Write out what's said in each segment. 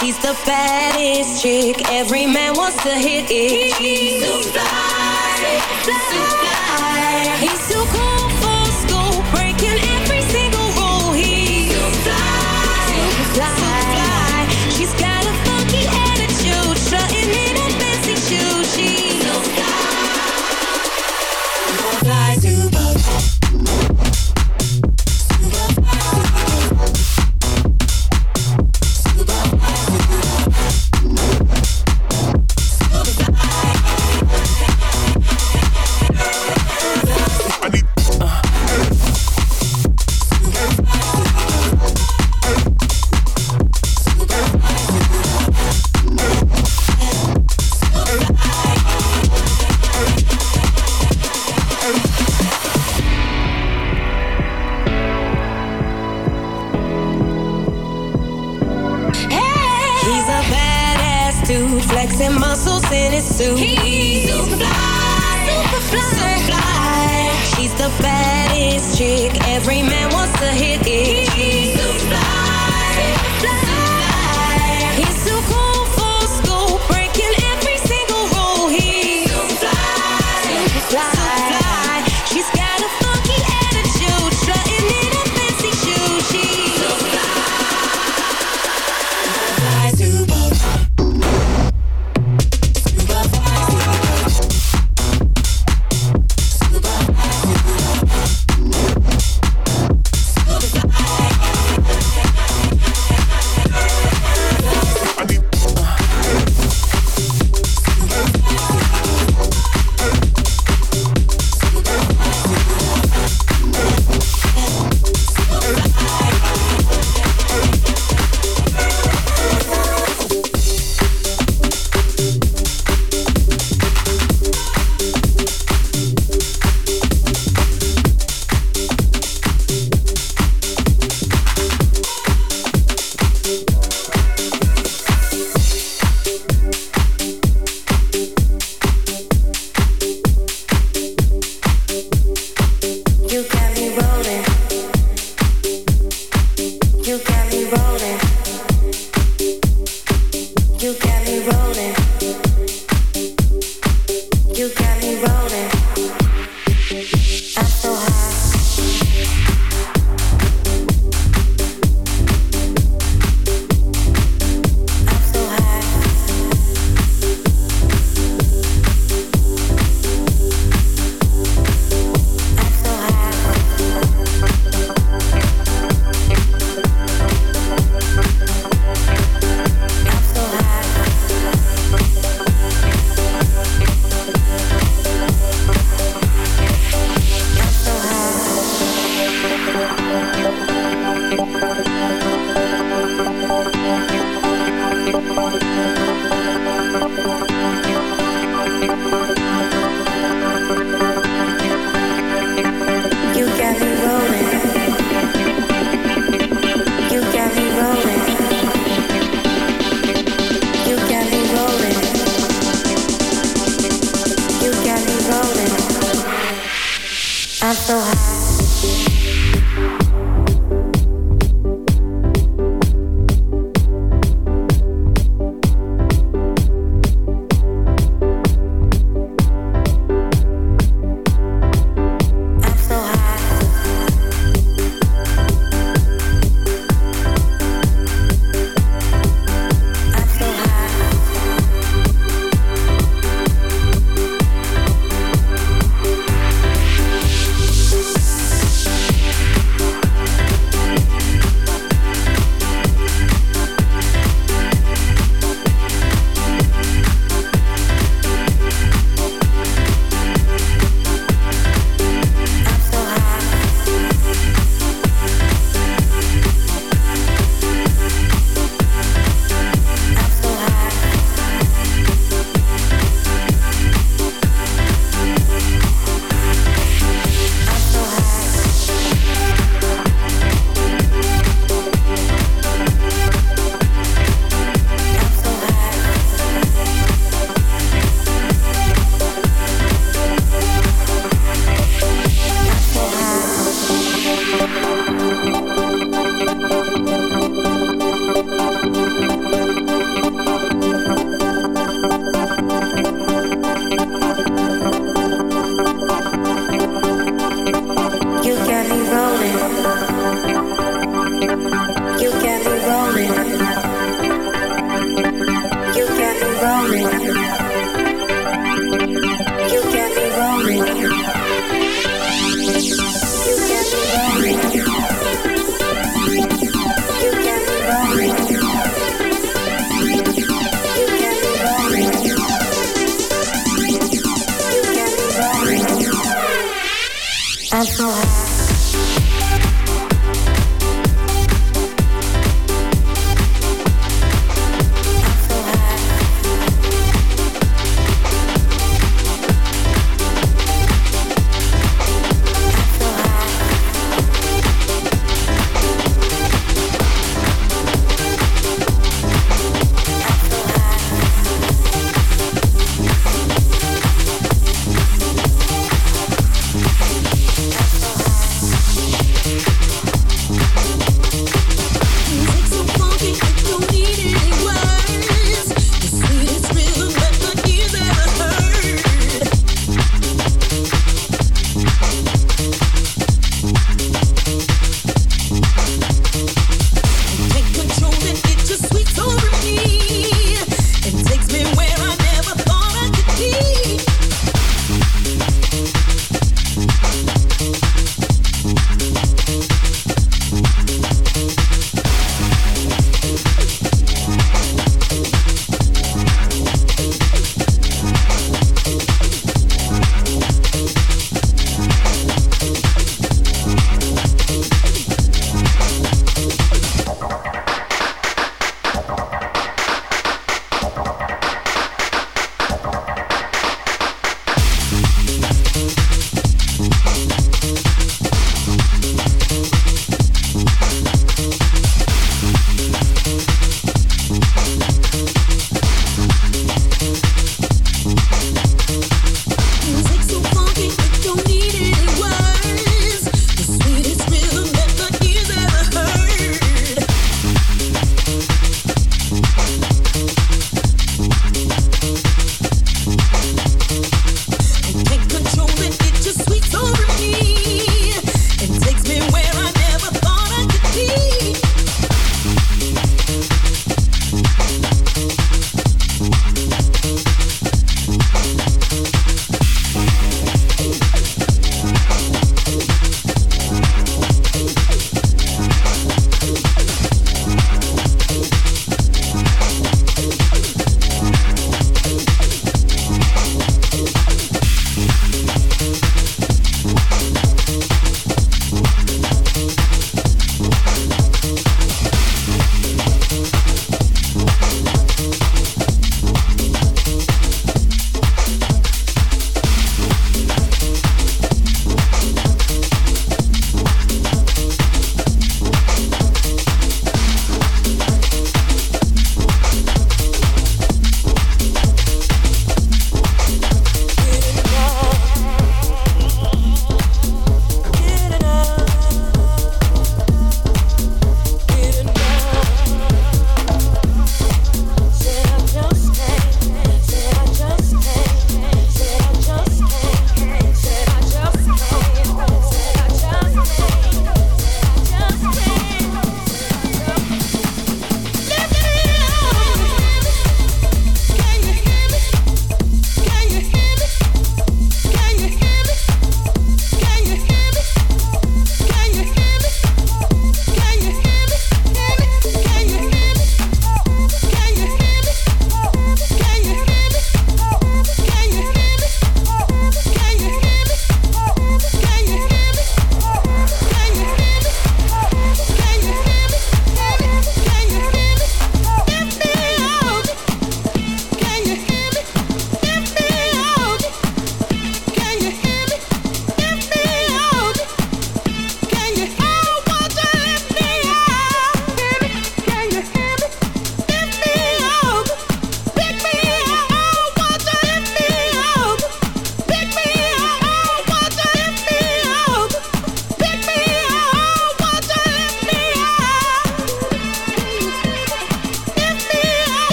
She's the baddest chick. Every man wants to hit it. She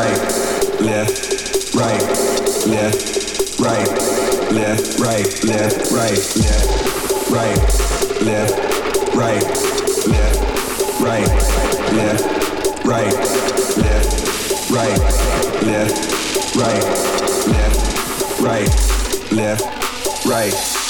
right, left, right, left, right, left, right, left, right, left, right, left, right, left, right, left, right, left, right, left, right, left, right, left, right.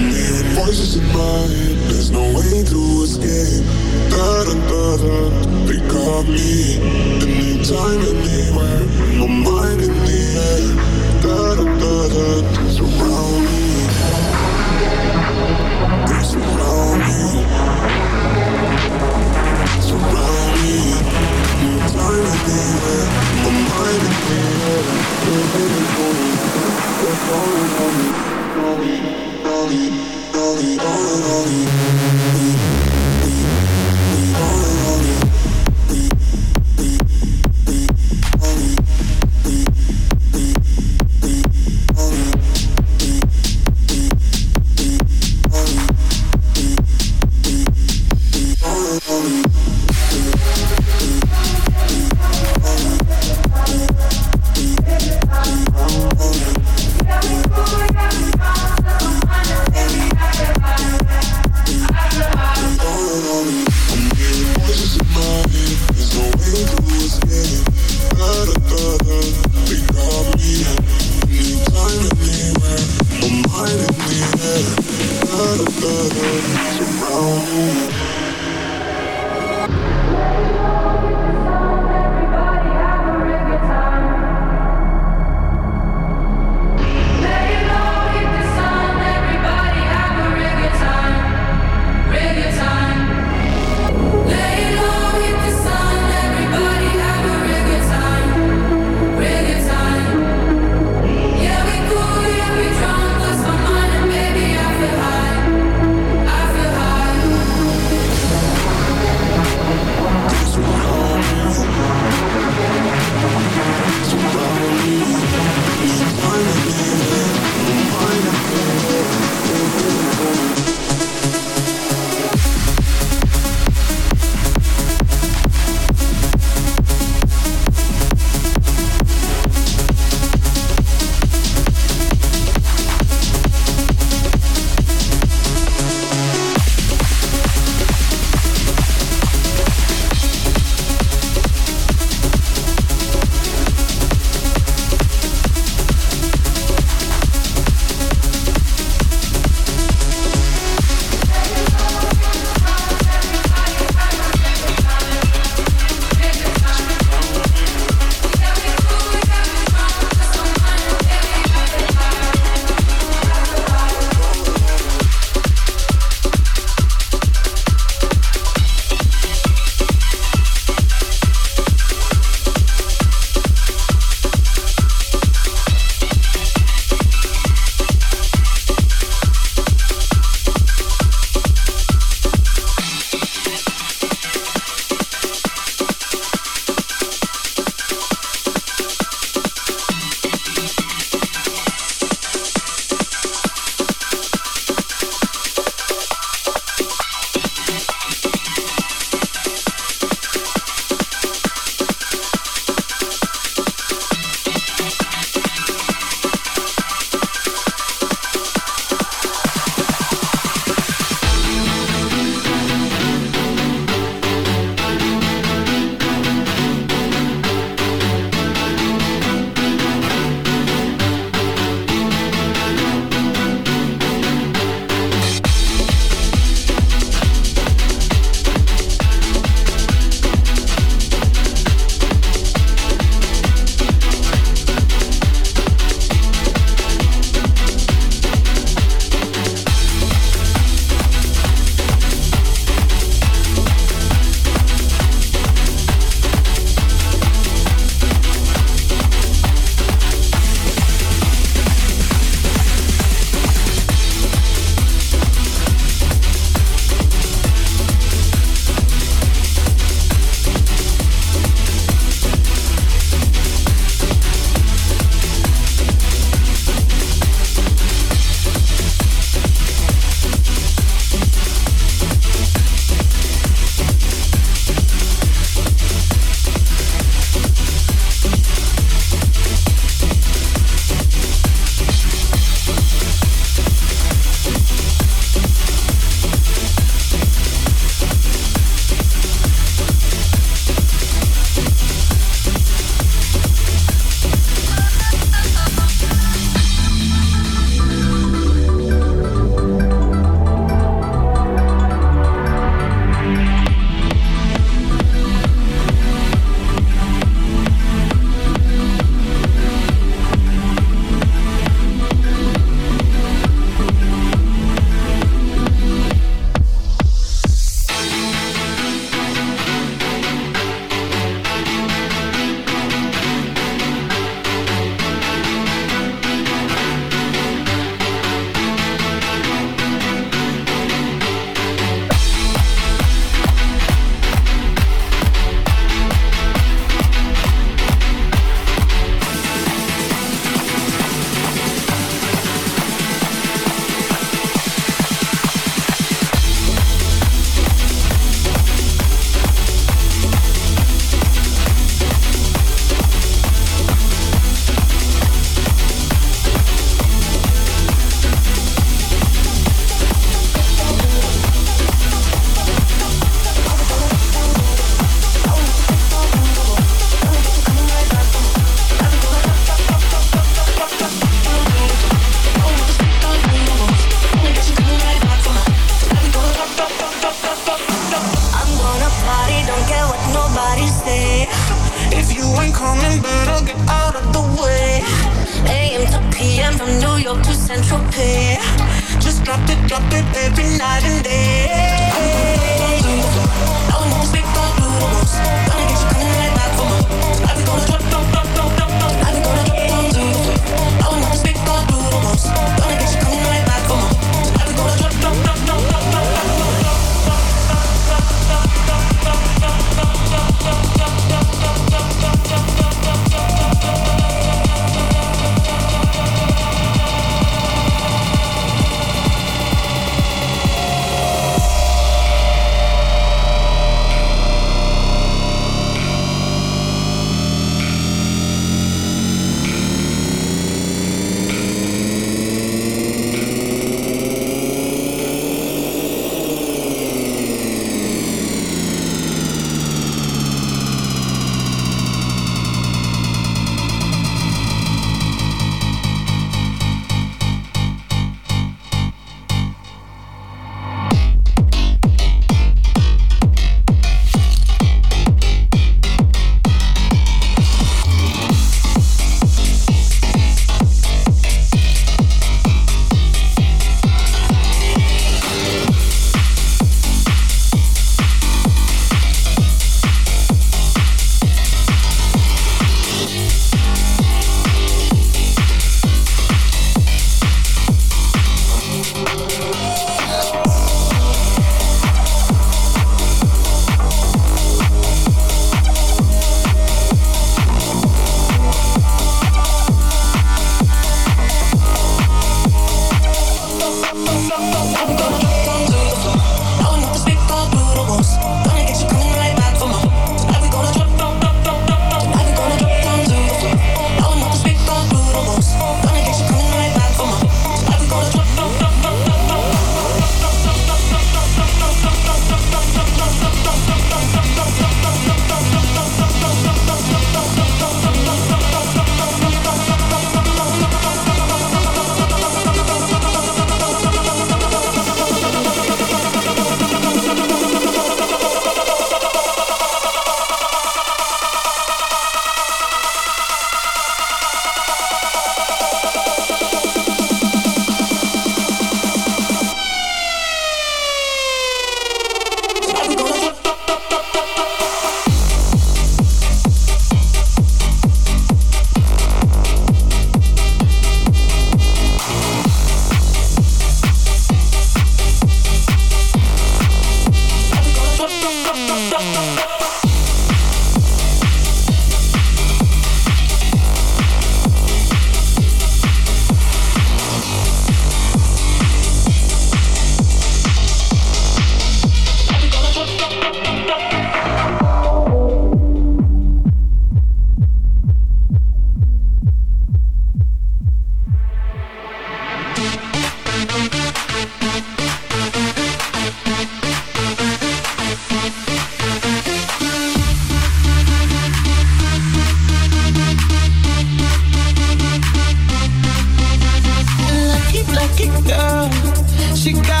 she got